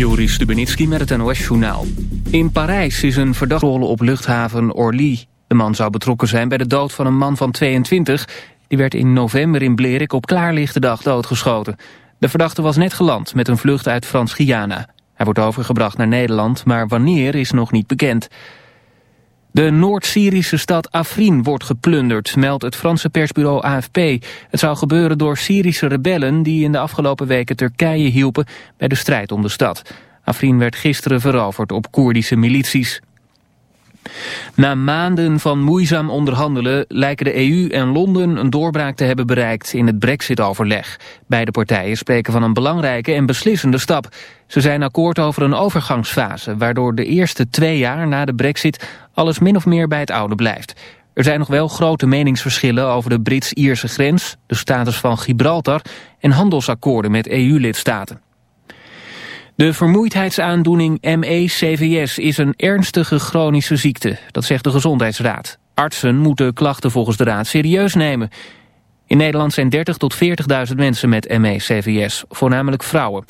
Joris Stubenitski met het NOS-journaal. In Parijs is een verdachte op luchthaven Orly. De man zou betrokken zijn bij de dood van een man van 22. Die werd in november in Blerik op klaarlichte dag doodgeschoten. De verdachte was net geland met een vlucht uit Frans-Guyana. Hij wordt overgebracht naar Nederland, maar wanneer is nog niet bekend. De Noord-Syrische stad Afrin wordt geplunderd, meldt het Franse persbureau AFP. Het zou gebeuren door Syrische rebellen die in de afgelopen weken Turkije hielpen bij de strijd om de stad. Afrin werd gisteren veroverd op Koerdische milities. Na maanden van moeizaam onderhandelen lijken de EU en Londen een doorbraak te hebben bereikt in het brexit-overleg. Beide partijen spreken van een belangrijke en beslissende stap. Ze zijn akkoord over een overgangsfase, waardoor de eerste twee jaar na de brexit alles min of meer bij het oude blijft. Er zijn nog wel grote meningsverschillen over de Brits-Ierse grens, de status van Gibraltar en handelsakkoorden met EU-lidstaten. De vermoeidheidsaandoening ME-CVS is een ernstige chronische ziekte, dat zegt de Gezondheidsraad. Artsen moeten klachten volgens de raad serieus nemen. In Nederland zijn 30 tot 40.000 mensen met ME-CVS, voornamelijk vrouwen.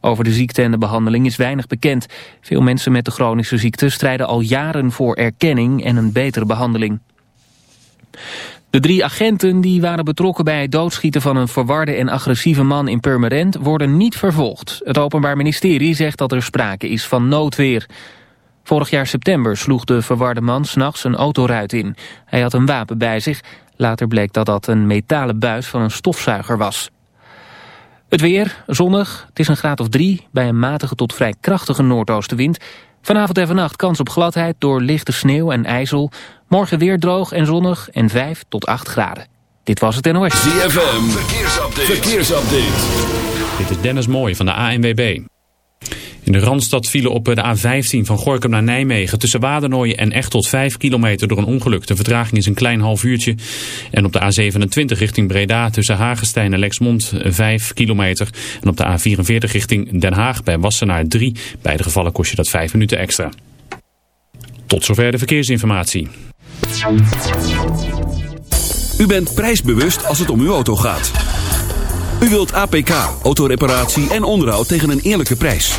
Over de ziekte en de behandeling is weinig bekend. Veel mensen met de chronische ziekte strijden al jaren voor erkenning en een betere behandeling. De drie agenten die waren betrokken bij het doodschieten van een verwarde en agressieve man in Purmerend worden niet vervolgd. Het Openbaar Ministerie zegt dat er sprake is van noodweer. Vorig jaar september sloeg de verwarde man s'nachts een autoruit in. Hij had een wapen bij zich. Later bleek dat dat een metalen buis van een stofzuiger was. Het weer, zonnig, het is een graad of drie... bij een matige tot vrij krachtige noordoostenwind. Vanavond en vannacht kans op gladheid door lichte sneeuw en ijzel. Morgen weer droog en zonnig en 5 tot 8 graden. Dit was het NOS. ZFM, verkeersupdate. verkeersupdate. Dit is Dennis Mooij van de ANWB. De Randstad vielen op de A15 van Gorkum naar Nijmegen tussen Wadernooien en echt tot 5 kilometer door een ongeluk. De vertraging is een klein half uurtje. En op de A27 richting Breda tussen Hagestein en Lexmond 5 kilometer. En op de A44 richting Den Haag bij Wassenaar 3. Beide gevallen kost je dat 5 minuten extra. Tot zover de verkeersinformatie. U bent prijsbewust als het om uw auto gaat. U wilt APK, autoreparatie en onderhoud tegen een eerlijke prijs.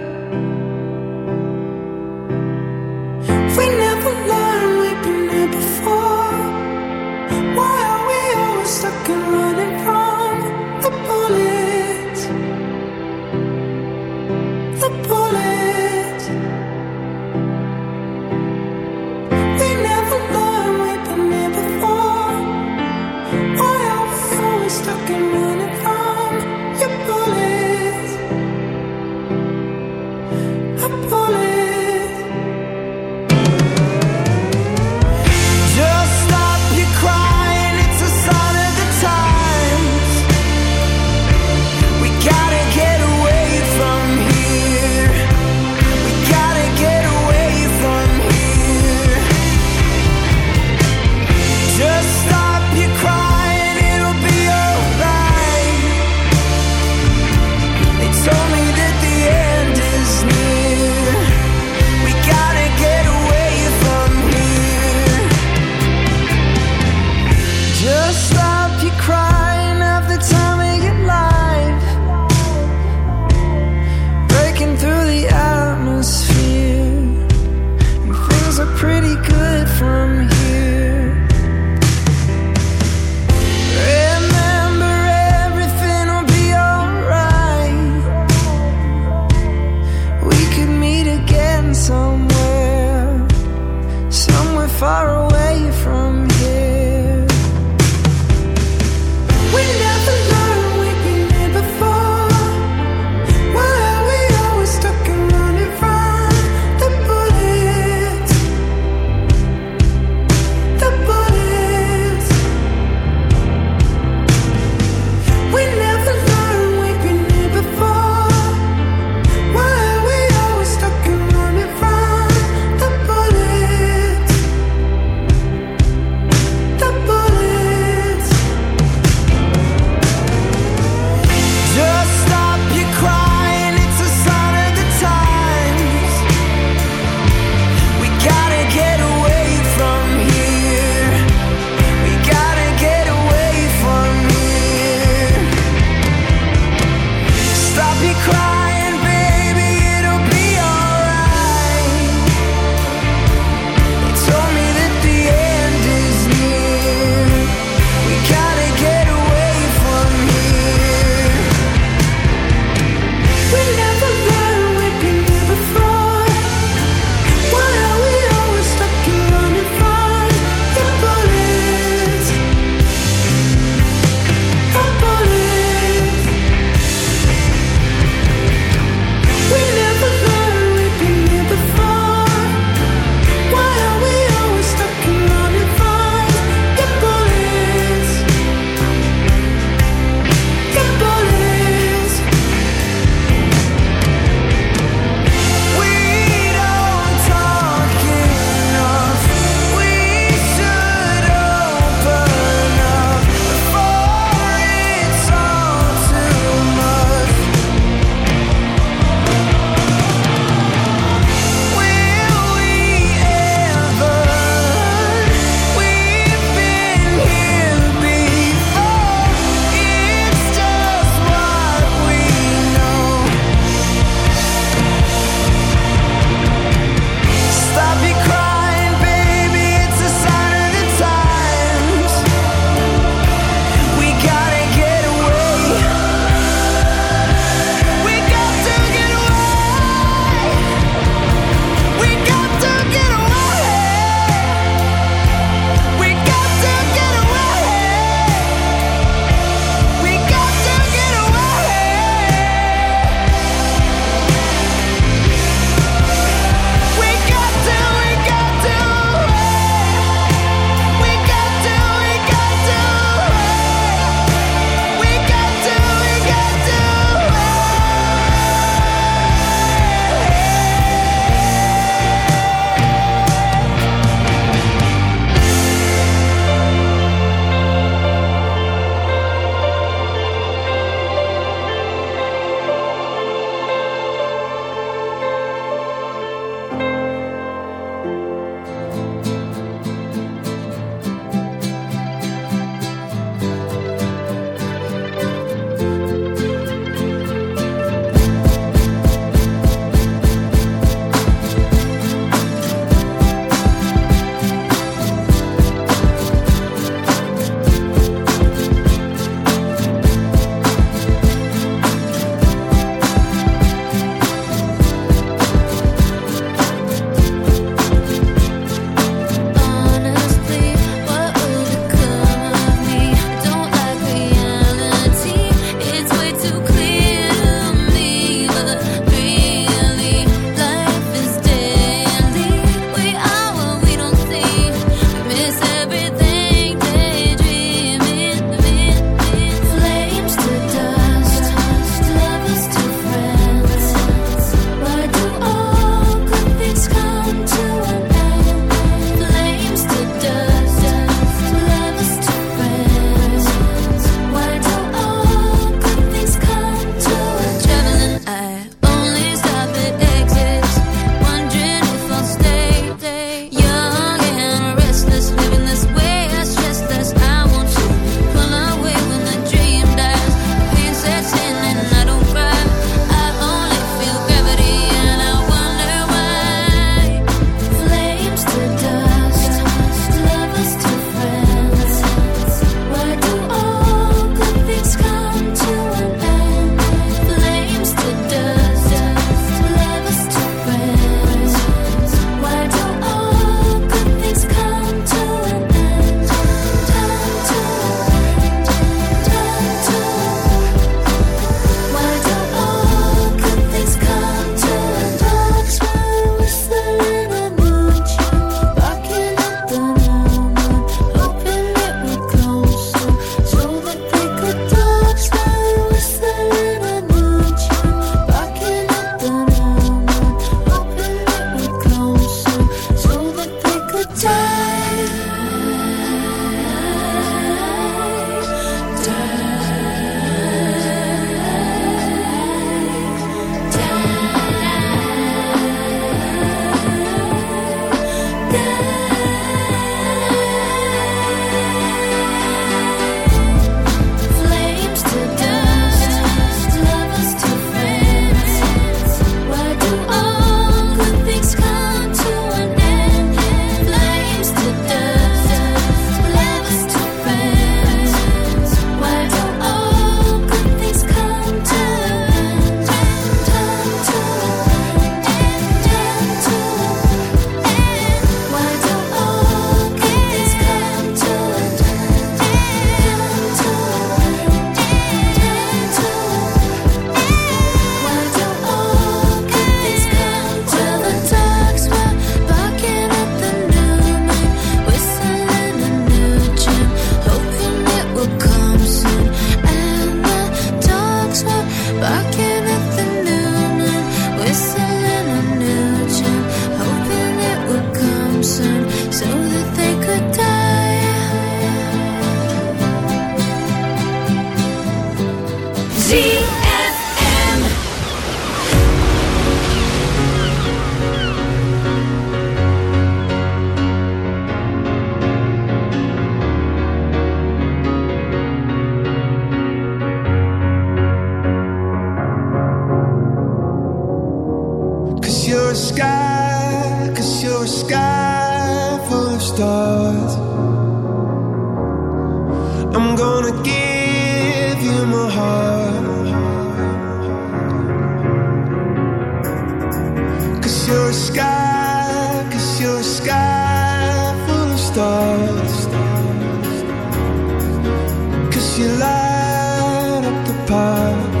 light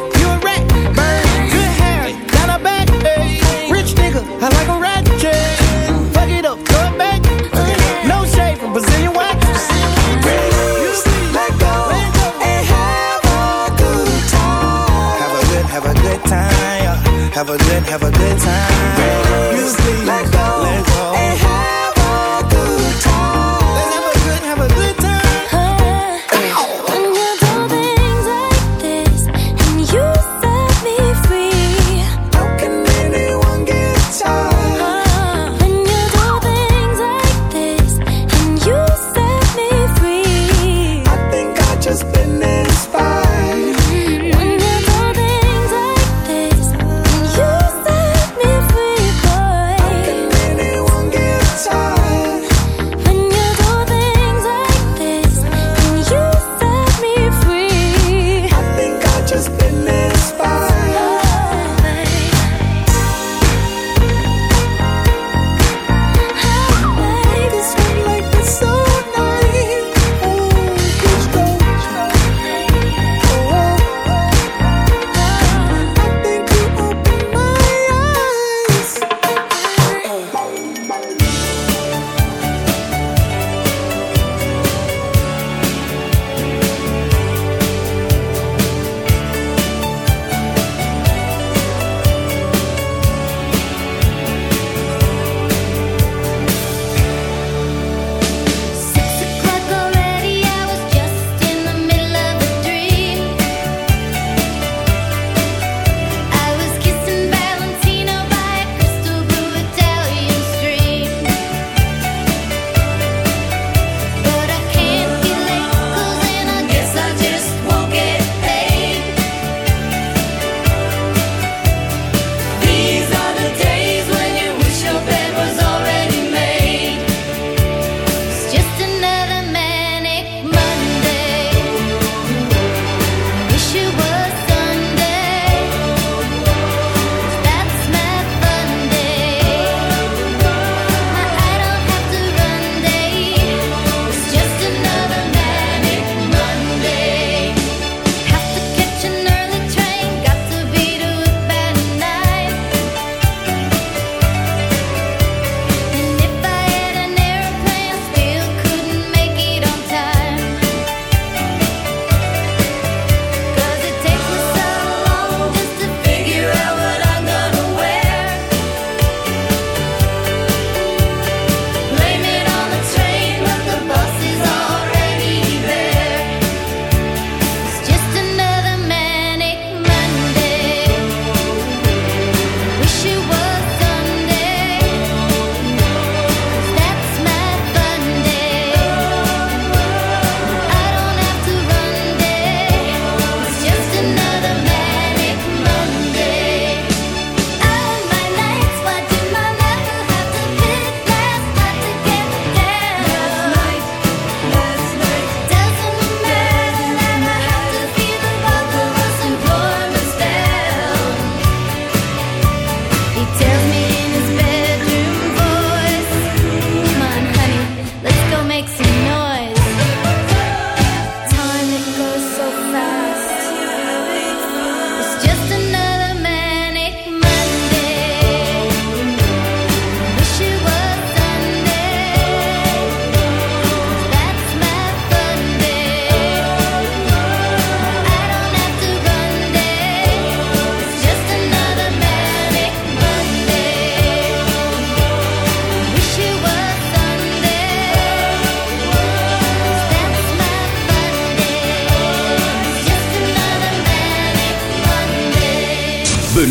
Have a good, have a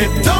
Don't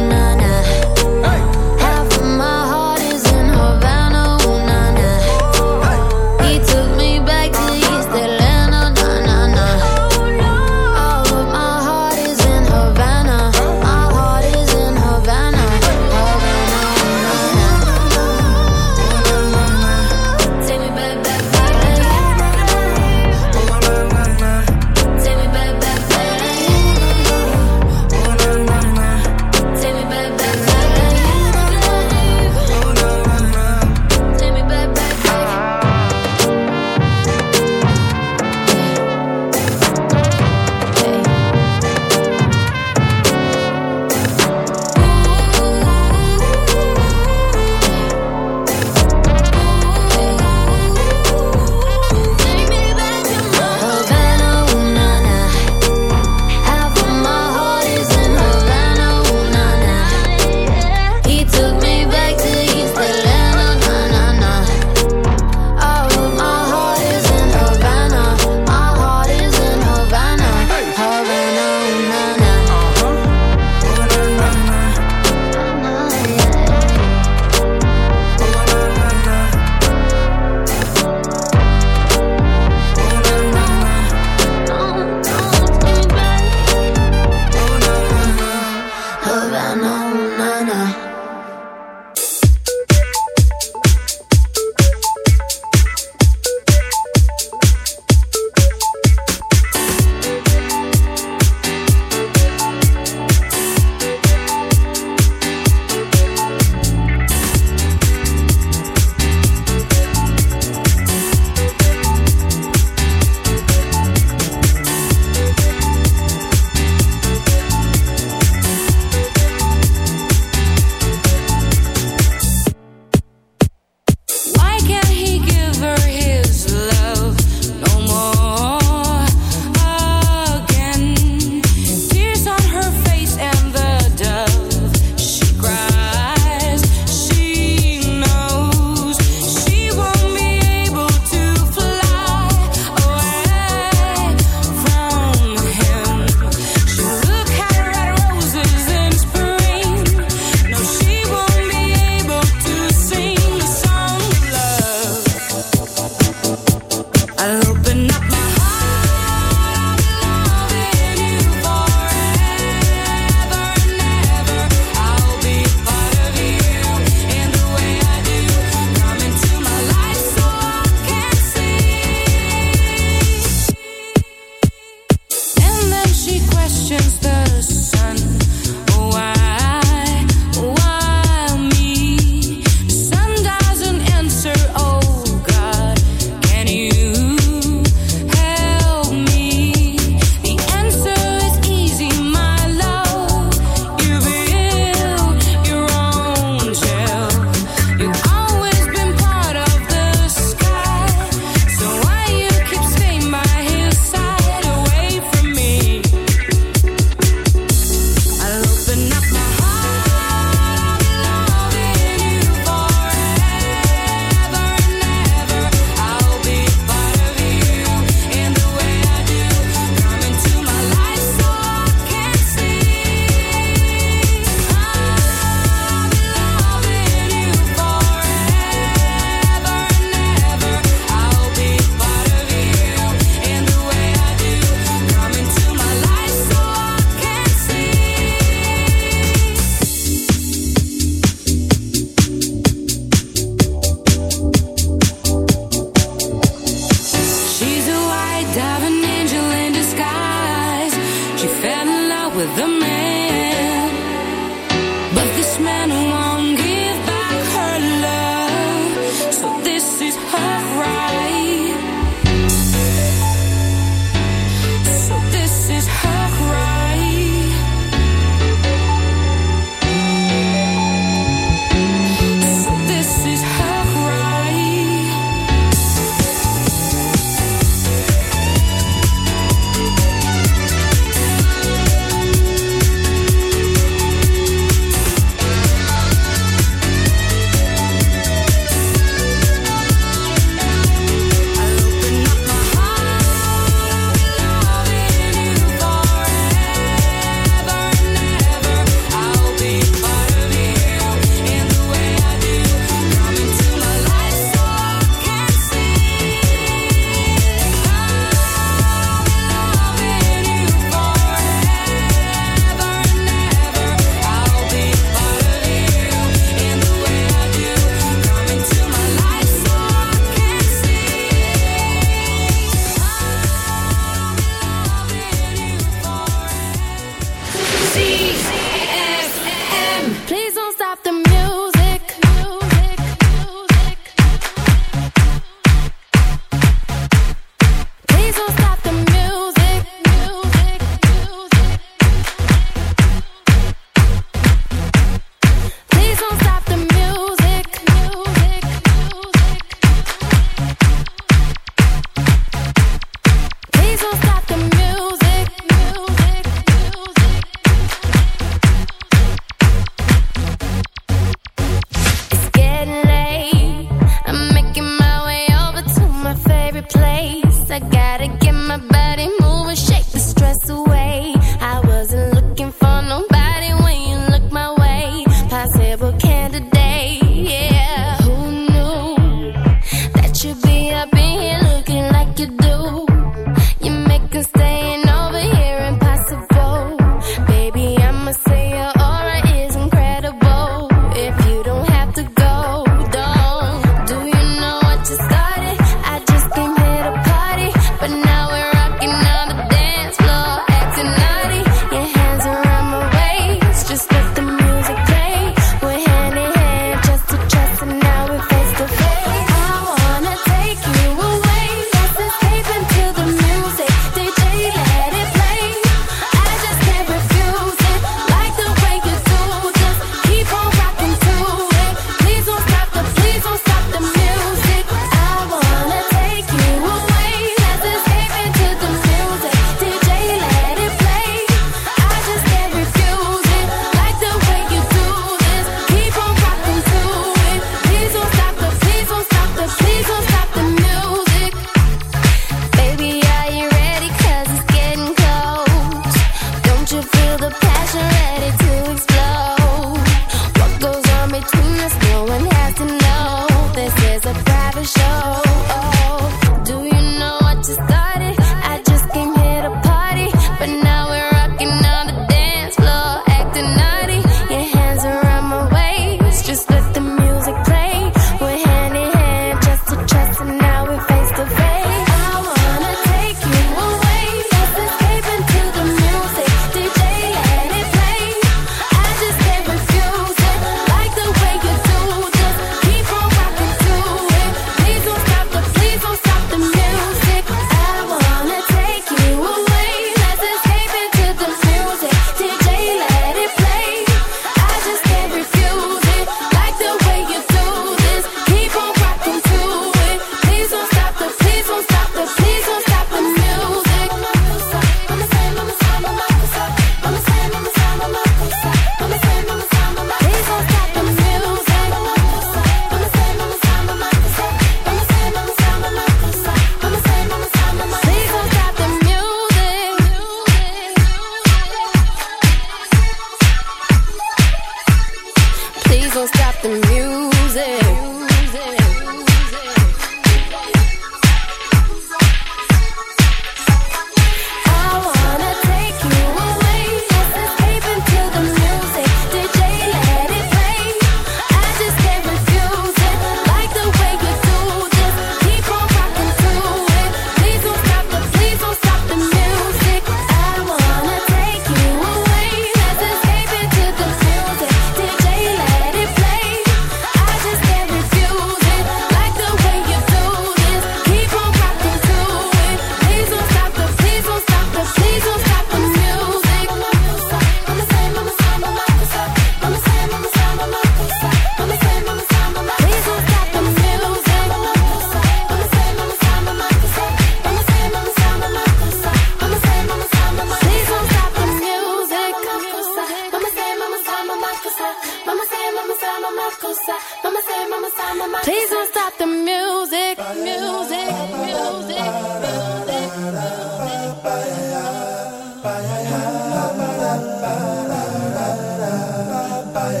by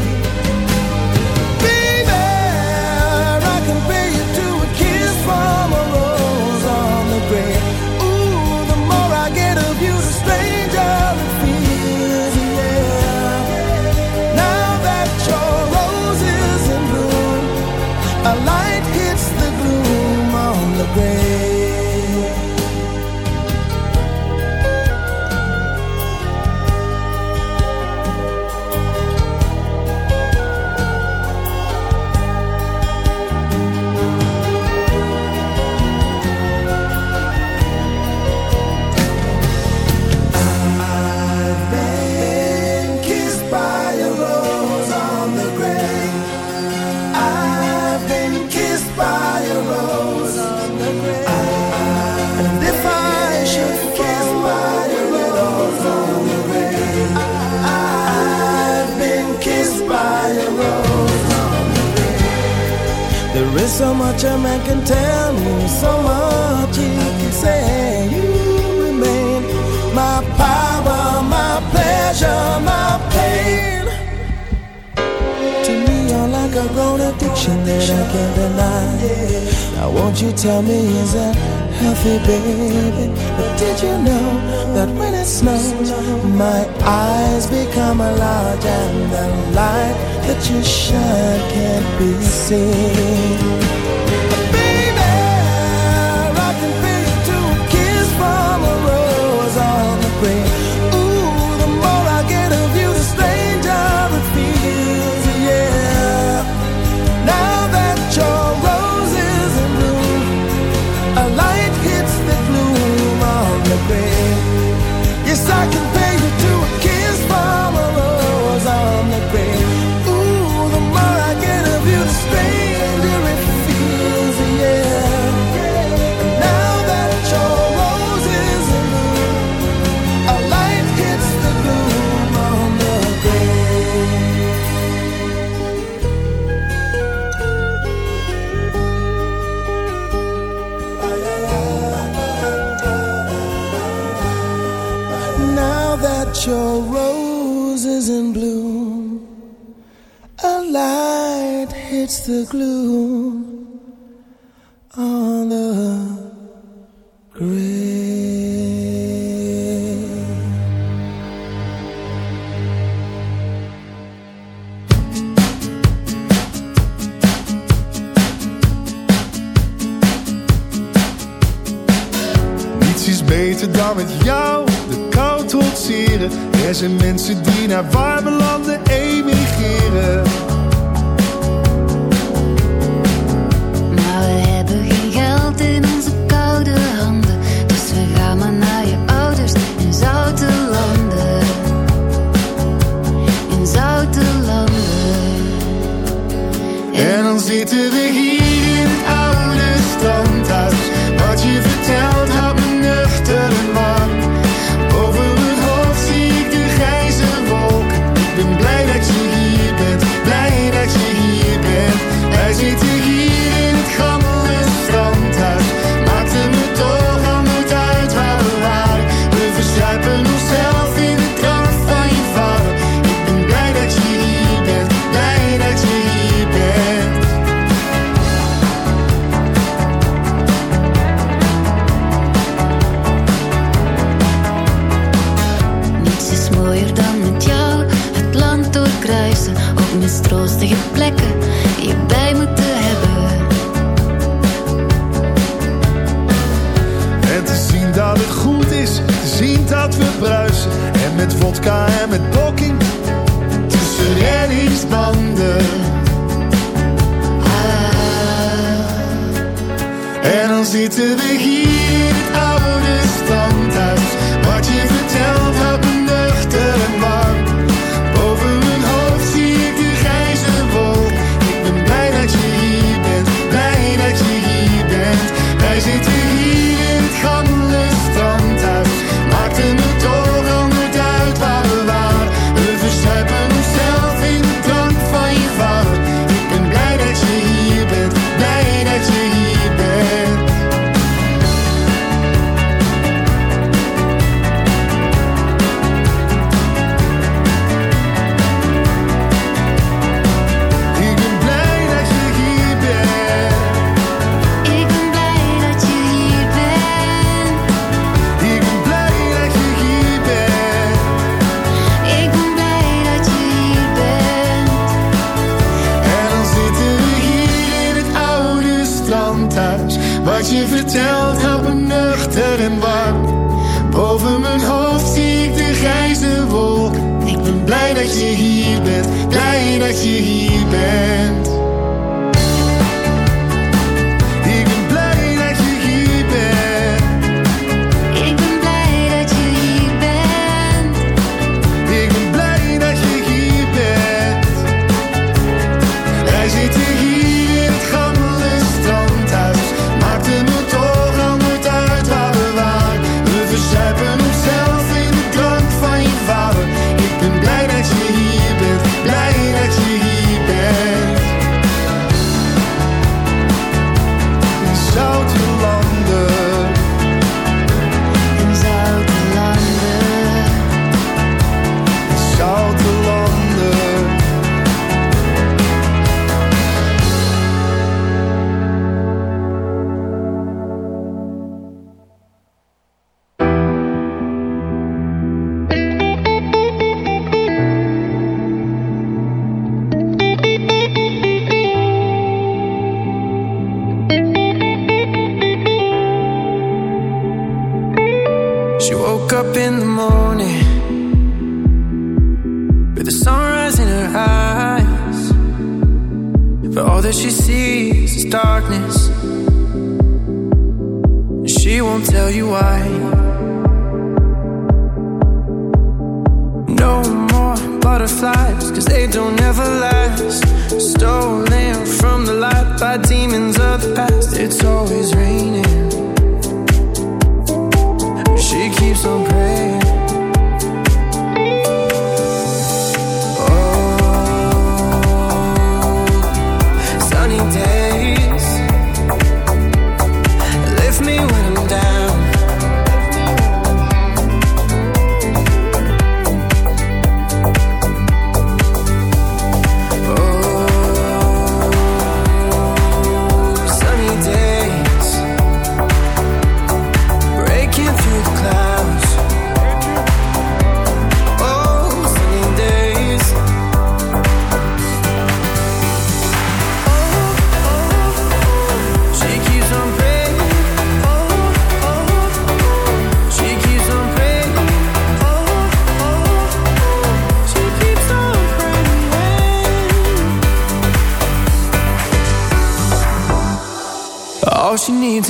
I can the glue.